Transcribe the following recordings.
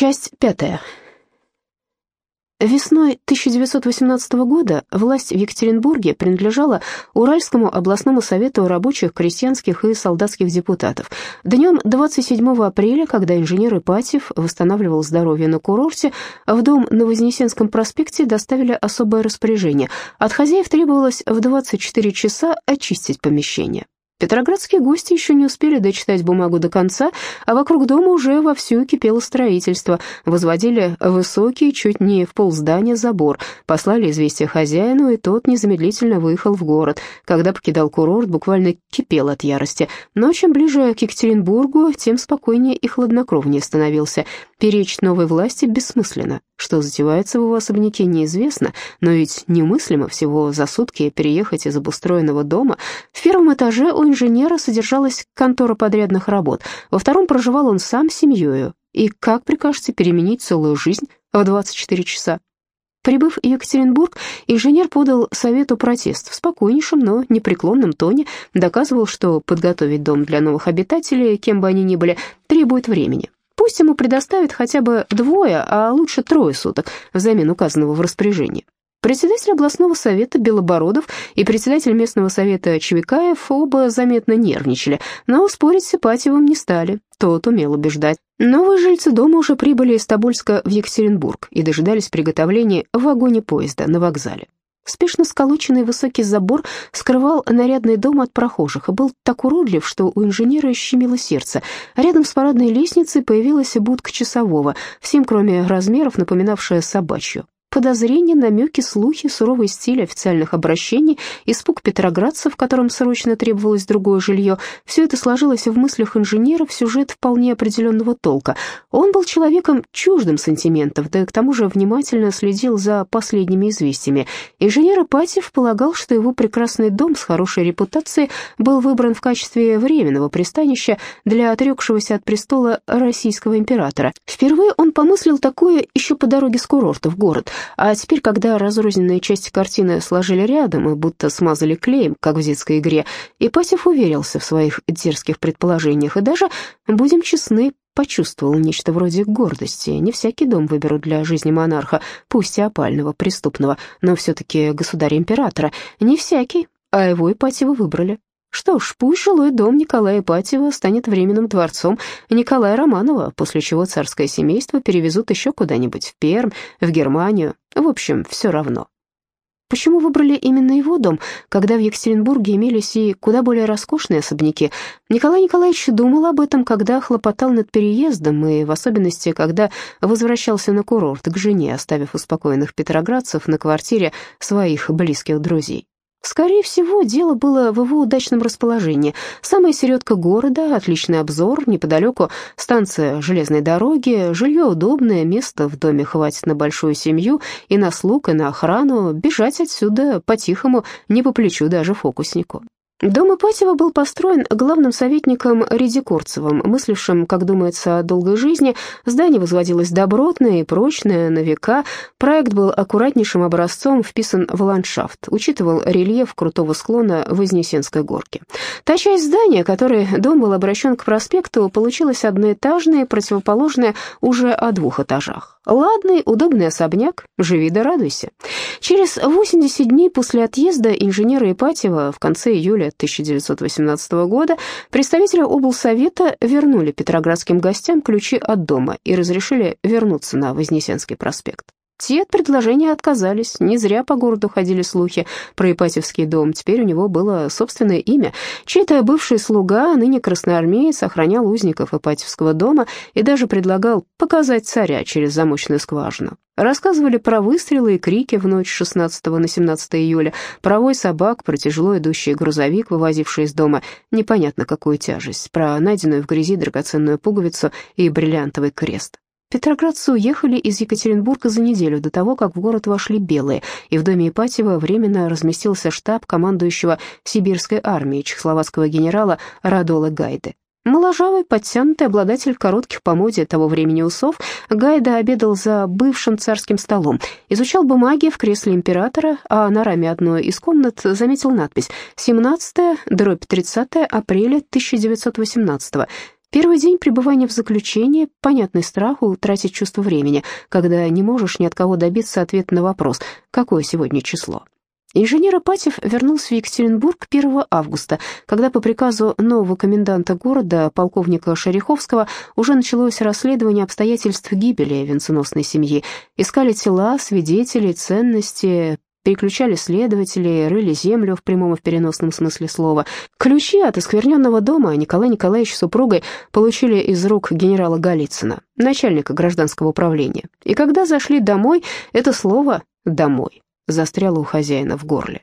Часть пятая. Весной 1918 года власть в Екатеринбурге принадлежала Уральскому областному совету рабочих, крестьянских и солдатских депутатов. Днем 27 апреля, когда инженер Ипатьев восстанавливал здоровье на курорте, в дом на Вознесенском проспекте доставили особое распоряжение. От хозяев требовалось в 24 часа очистить помещение. Петроградские гости еще не успели дочитать бумагу до конца, а вокруг дома уже вовсю кипело строительство. Возводили высокий, чуть не в полздания забор, послали известие хозяину, и тот незамедлительно выехал в город. Когда покидал курорт, буквально кипел от ярости. Но чем ближе к Екатеринбургу, тем спокойнее и хладнокровнее становился. Перечить новой власти бессмысленно. Что затевается в его особняке, неизвестно, но ведь немыслимо всего за сутки переехать из обустроенного дома. В первом этаже у инженера содержалась контора подрядных работ, во втором проживал он сам с семьей. И как прикажете переменить целую жизнь в 24 часа? Прибыв в Екатеринбург, инженер подал совету протест в спокойнейшем, но непреклонном тоне, доказывал, что подготовить дом для новых обитателей, кем бы они ни были, требует времени. Пусть ему предоставят хотя бы двое, а лучше трое суток взамен указанного в распоряжении. Председатель областного совета Белобородов и председатель местного совета Чевикаев оба заметно нервничали, но спорить с Ипатьевым не стали, тот умел убеждать. Новые жильцы дома уже прибыли из Тобольска в Екатеринбург и дожидались приготовления в вагоне поезда на вокзале. Спешно сколоченный высокий забор скрывал нарядный дом от прохожих и был так уродлив, что у инженера щемило сердце. Рядом с парадной лестницей появилась будка часового, всем кроме размеров напоминавшая собачью. Подозрения, намеки, слухи, суровый стиль официальных обращений, испуг петроградцев, которым срочно требовалось другое жилье — все это сложилось в мыслях инженера в сюжет вполне определенного толка. Он был человеком чуждым сантиментов, да и к тому же внимательно следил за последними известиями. Инженер Ипатьев полагал, что его прекрасный дом с хорошей репутацией был выбран в качестве временного пристанища для отрекшегося от престола российского императора. Впервые он помыслил такое еще по дороге с курорта в город — а теперь, когда разрозненные части картины сложили рядом и будто смазали клеем, как в детской игре, Ипатьев уверился в своих дерзких предположениях и даже, будем честны, почувствовал нечто вроде гордости. Не всякий дом выберут для жизни монарха, пусть и опального, преступного, но все-таки государя-императора. Не всякий, а его Ипатьева выбрали. Что ж, пусть жилой дом Николая Ипатьева станет временным дворцом Николая Романова, после чего царское семейство перевезут еще куда-нибудь в Пермь, в Германию. В общем, все равно. Почему выбрали именно его дом, когда в Екатеринбурге имелись и куда более роскошные особняки? Николай Николаевич думал об этом, когда хлопотал над переездом, и в особенности, когда возвращался на курорт к жене, оставив успокоенных петроградцев на квартире своих близких друзей. Скорее всего, дело было в его удачном расположении. Самая середка города, отличный обзор, неподалеку станция железной дороги, жилье удобное, места в доме хватит на большую семью и на слуг, и на охрану. Бежать отсюда по-тихому не по плечу даже фокуснику. Дом Ипатьева был построен главным советником Редикорцевым, мыслившим, как думается, о долгой жизни. Здание возводилось добротное и прочное, на века. Проект был аккуратнейшим образцом, вписан в ландшафт, учитывал рельеф крутого склона Вознесенской горки. Та часть здания, которой дом был обращен к проспекту, получилась одноэтажная, противоположная уже о двух этажах. Ладный, удобный особняк, живи да радуйся. Через 80 дней после отъезда инженера Ипатьева в конце июля 1918 года представители облсовета вернули петроградским гостям ключи от дома и разрешили вернуться на Вознесенский проспект. Те от предложения отказались. Не зря по городу ходили слухи про Ипатьевский дом. Теперь у него было собственное имя. Чей-то бывший слуга, ныне красноармеец, охранял узников Ипатьевского дома и даже предлагал показать царя через замочную скважину. Рассказывали про выстрелы и крики в ночь 16 на 17 июля, про вой собак, про тяжело идущий грузовик, вывозивший из дома непонятно какую тяжесть, про найденную в грязи драгоценную пуговицу и бриллиантовый крест. Петроградцы уехали из Екатеринбурга за неделю до того, как в город вошли белые, и в доме Ипатьева временно разместился штаб командующего сибирской армией чехословацкого генерала Радола Гайды. Моложавый, подтянутый обладатель коротких по моде того времени усов, Гайда обедал за бывшим царским столом, изучал бумаги в кресле императора, а на раме одной из комнат заметил надпись «17 дробь 30 апреля 1918 Первый день пребывания в заключении – понятный страх утратить чувство времени, когда не можешь ни от кого добиться ответа на вопрос «какое сегодня число?». Инженер Ипатьев вернулся в Екатеринбург 1 августа, когда по приказу нового коменданта города, полковника Шереховского, уже началось расследование обстоятельств гибели венценосной семьи. Искали тела, свидетелей, ценности, переключали следователей, рыли землю в прямом и в переносном смысле слова. Ключи от оскверненного дома Николай Николаевич с супругой получили из рук генерала Голицына, начальника гражданского управления. И когда зашли домой, это слово «домой» застряла у хозяина в горле.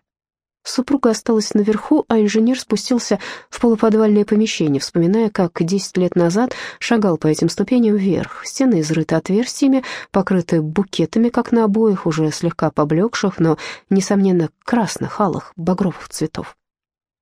Супруга осталась наверху, а инженер спустился в полуподвальное помещение, вспоминая, как десять лет назад шагал по этим ступеням вверх. Стены изрыты отверстиями, покрыты букетами, как на обоих, уже слегка поблекших, но, несомненно, красных, алых, багровых цветов.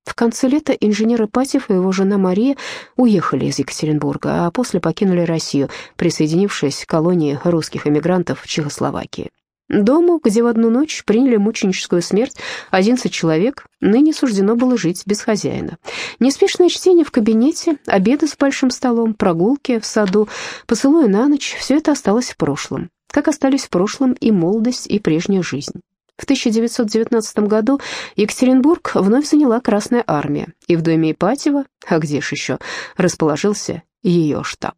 В конце лета инженер Ипатьев и его жена Мария уехали из Екатеринбурга, а после покинули Россию, присоединившись к колонии русских эмигрантов в Чехословакии. Дому, где в одну ночь приняли мученическую смерть 11 человек, ныне суждено было жить без хозяина. Неспешное чтение в кабинете, обеды с большим столом, прогулки в саду, поцелуи на ночь – все это осталось в прошлом. Как остались в прошлом и молодость, и прежняя жизнь. В 1919 году Екатеринбург вновь заняла Красная Армия, и в доме Ипатьева, а где ж еще, расположился ее штаб.